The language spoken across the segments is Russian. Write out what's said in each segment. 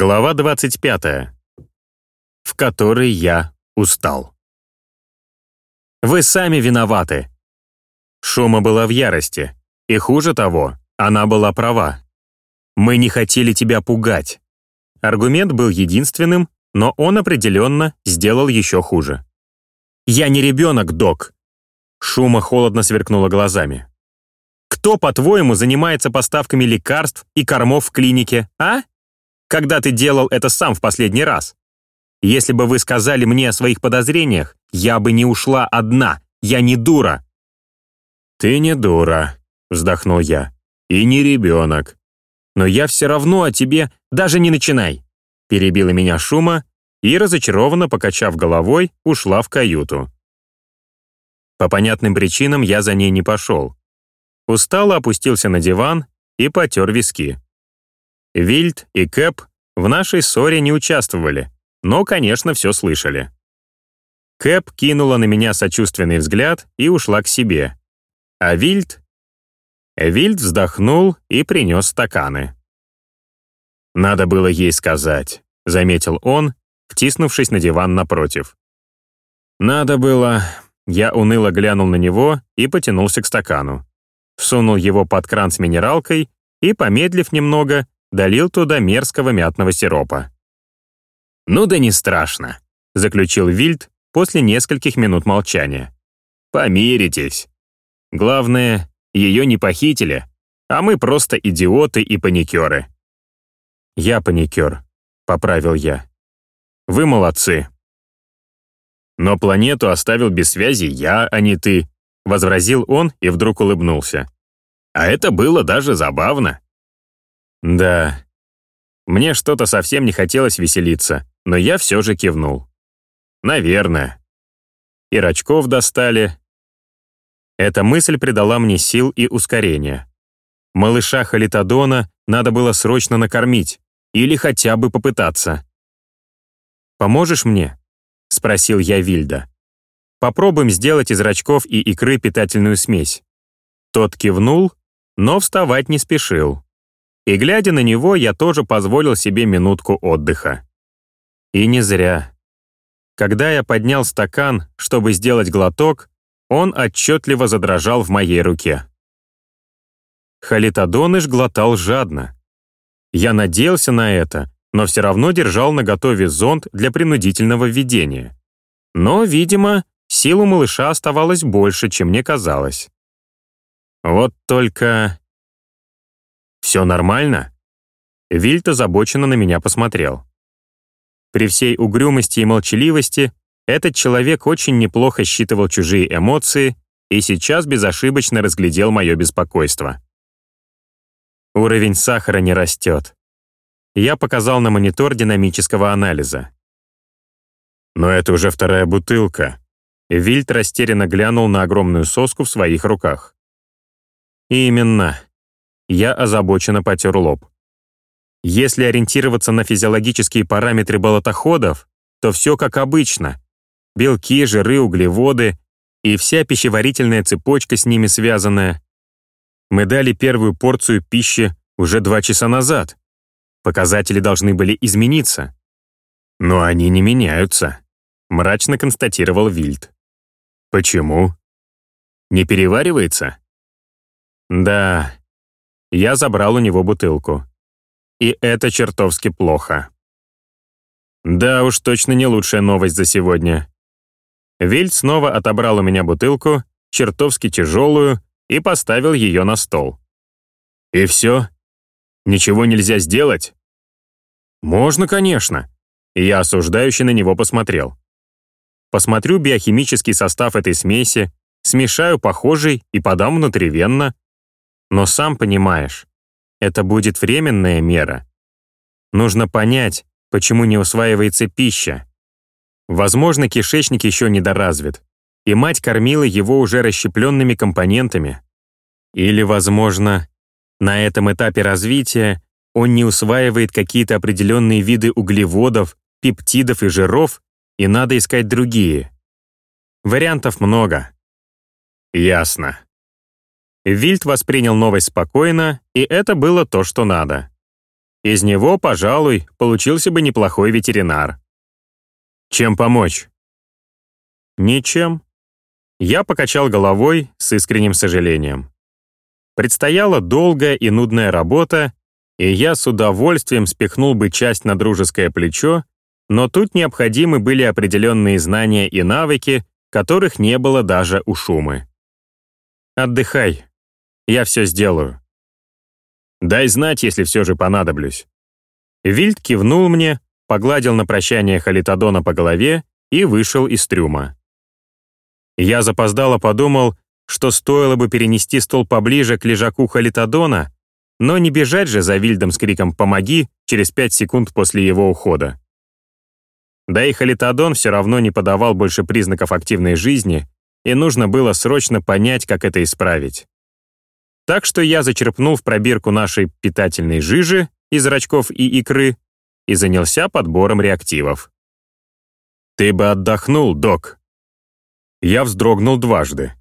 Глава 25, в которой я устал. Вы сами виноваты. Шума была в ярости, и хуже того, она была права. Мы не хотели тебя пугать. Аргумент был единственным, но он определенно сделал еще хуже. «Я не ребенок, док!» Шума холодно сверкнула глазами. «Кто, по-твоему, занимается поставками лекарств и кормов в клинике, а? Когда ты делал это сам в последний раз? Если бы вы сказали мне о своих подозрениях, я бы не ушла одна. Я не дура». «Ты не дура», — вздохнул я. «И не ребенок. Но я все равно о тебе даже не начинай», — перебила меня шума и, разочарованно покачав головой, ушла в каюту. По понятным причинам я за ней не пошел. Устало опустился на диван и потер виски. Вильд и Кэп в нашей ссоре не участвовали, но, конечно, все слышали. Кэп кинула на меня сочувственный взгляд и ушла к себе. А Вильд... Вильд вздохнул и принес стаканы. «Надо было ей сказать», — заметил он, втиснувшись на диван напротив. «Надо было...» Я уныло глянул на него и потянулся к стакану. Всунул его под кран с минералкой и, помедлив немного, долил туда мерзкого мятного сиропа. «Ну да не страшно», — заключил Вильд после нескольких минут молчания. «Помиритесь. Главное, ее не похитили, а мы просто идиоты и паникеры». «Я паникер», — поправил я. «Вы молодцы». «Но планету оставил без связи я, а не ты», — возразил он и вдруг улыбнулся. «А это было даже забавно». Да. Мне что-то совсем не хотелось веселиться, но я все же кивнул. Наверное. И рачков достали. Эта мысль придала мне сил и ускорения. Малыша Халитодона надо было срочно накормить или хотя бы попытаться. «Поможешь мне?» — спросил я Вильда. «Попробуем сделать из рачков и икры питательную смесь». Тот кивнул, но вставать не спешил. И глядя на него, я тоже позволил себе минутку отдыха. И не зря. Когда я поднял стакан, чтобы сделать глоток, он отчетливо задрожал в моей руке. Халитодоныш глотал жадно. Я надеялся на это, но все равно держал наготове зонт для принудительного введения. Но, видимо, сил у малыша оставалось больше, чем мне казалось. Вот только «Все нормально?» Вильт озабоченно на меня посмотрел. При всей угрюмости и молчаливости этот человек очень неплохо считывал чужие эмоции и сейчас безошибочно разглядел мое беспокойство. Уровень сахара не растет. Я показал на монитор динамического анализа. Но это уже вторая бутылка. Вильт растерянно глянул на огромную соску в своих руках. Именно. Я озабоченно потер лоб. Если ориентироваться на физиологические параметры болотоходов, то все как обычно. Белки, жиры, углеводы и вся пищеварительная цепочка с ними связанная. Мы дали первую порцию пищи уже два часа назад. Показатели должны были измениться. Но они не меняются, мрачно констатировал Вильд. Почему? Не переваривается? Да, я забрал у него бутылку. И это чертовски плохо. Да уж, точно не лучшая новость за сегодня. Вильд снова отобрал у меня бутылку, чертовски тяжелую, и поставил ее на стол. «И все? Ничего нельзя сделать?» «Можно, конечно». я осуждающе на него посмотрел. Посмотрю биохимический состав этой смеси, смешаю похожий и подам внутривенно, но сам понимаешь, это будет временная мера. Нужно понять, почему не усваивается пища. Возможно, кишечник еще недоразвит, и мать кормила его уже расщепленными компонентами. Или, возможно, на этом этапе развития он не усваивает какие-то определенные виды углеводов, пептидов и жиров, и надо искать другие. Вариантов много. Ясно. Вильд воспринял новость спокойно, и это было то, что надо. Из него, пожалуй, получился бы неплохой ветеринар. Чем помочь? Ничем. Я покачал головой с искренним сожалением. Предстояла долгая и нудная работа, и я с удовольствием спихнул бы часть на дружеское плечо, но тут необходимы были определенные знания и навыки, которых не было даже у Шумы. «Отдыхай. Я все сделаю». «Дай знать, если все же понадоблюсь». Вильд кивнул мне, погладил на прощание Халитодона по голове и вышел из трюма. Я запоздало подумал, что стоило бы перенести стол поближе к лежаку Халитодона, но не бежать же за Вильдом с криком «Помоги!» через пять секунд после его ухода. Да и Халитодон все равно не подавал больше признаков активной жизни, и нужно было срочно понять, как это исправить. Так что я зачерпнул в пробирку нашей питательной жижи из зрачков и икры и занялся подбором реактивов. «Ты бы отдохнул, док». Я вздрогнул дважды.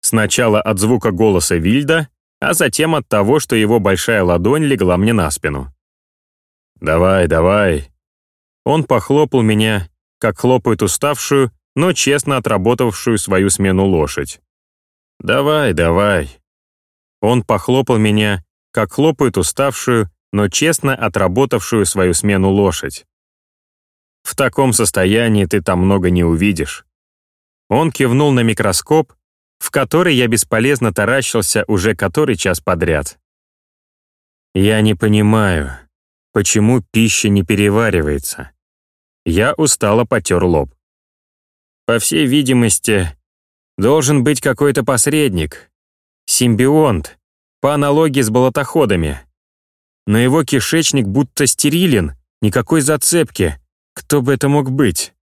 Сначала от звука голоса Вильда, а затем от того, что его большая ладонь легла мне на спину. «Давай, давай, он похлопал меня, как хлопает уставшую, но честно отработавшую свою смену лошадь. «Давай, давай». Он похлопал меня, как хлопает уставшую, но честно отработавшую свою смену лошадь. В таком состоянии ты там много не увидишь. Он кивнул на микроскоп, в который я бесполезно таращился уже который час подряд. Я не понимаю, почему пища не переваривается. Я устало потер лоб. По всей видимости, должен быть какой-то посредник, симбионт, по аналогии с болотоходами. Но его кишечник будто стерилен, никакой зацепки. Кто бы это мог быть?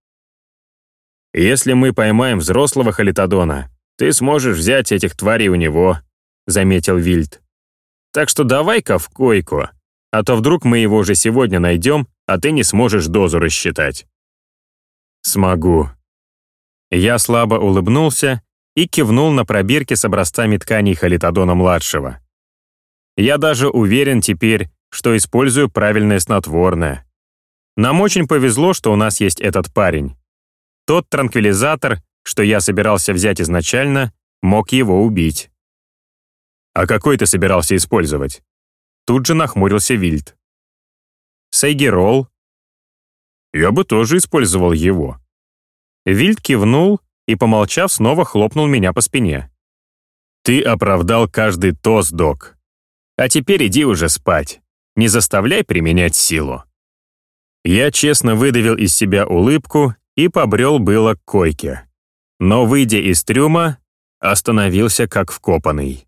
Если мы поймаем взрослого халитодона, ты сможешь взять этих тварей у него, заметил Вильд. Так что давай-ка в койку, а то вдруг мы его же сегодня найдем а ты не сможешь дозу рассчитать». «Смогу». Я слабо улыбнулся и кивнул на пробирки с образцами тканей Халитодона-младшего. Я даже уверен теперь, что использую правильное снотворное. Нам очень повезло, что у нас есть этот парень. Тот транквилизатор, что я собирался взять изначально, мог его убить. «А какой ты собирался использовать?» Тут же нахмурился Вильд. Сейгерол. Я бы тоже использовал его. Вильд кивнул и, помолчав, снова хлопнул меня по спине. Ты оправдал каждый тост, док. А теперь иди уже спать. Не заставляй применять силу. Я честно выдавил из себя улыбку и побрел было к койке. Но, выйдя из трюма, остановился как вкопанный.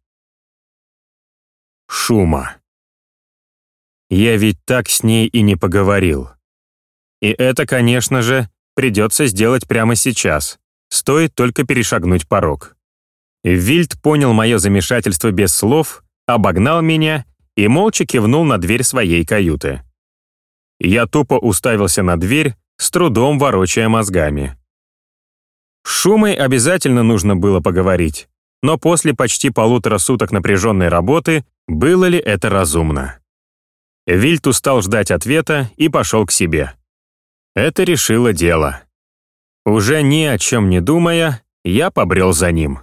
Шума. Я ведь так с ней и не поговорил. И это, конечно же, придется сделать прямо сейчас. Стоит только перешагнуть порог. Вильд понял мое замешательство без слов, обогнал меня и молча кивнул на дверь своей каюты. Я тупо уставился на дверь, с трудом ворочая мозгами. Шумой обязательно нужно было поговорить, но после почти полутора суток напряженной работы было ли это разумно? Вильт устал ждать ответа и пошел к себе. Это решило дело. Уже ни о чем не думая, я побрел за ним.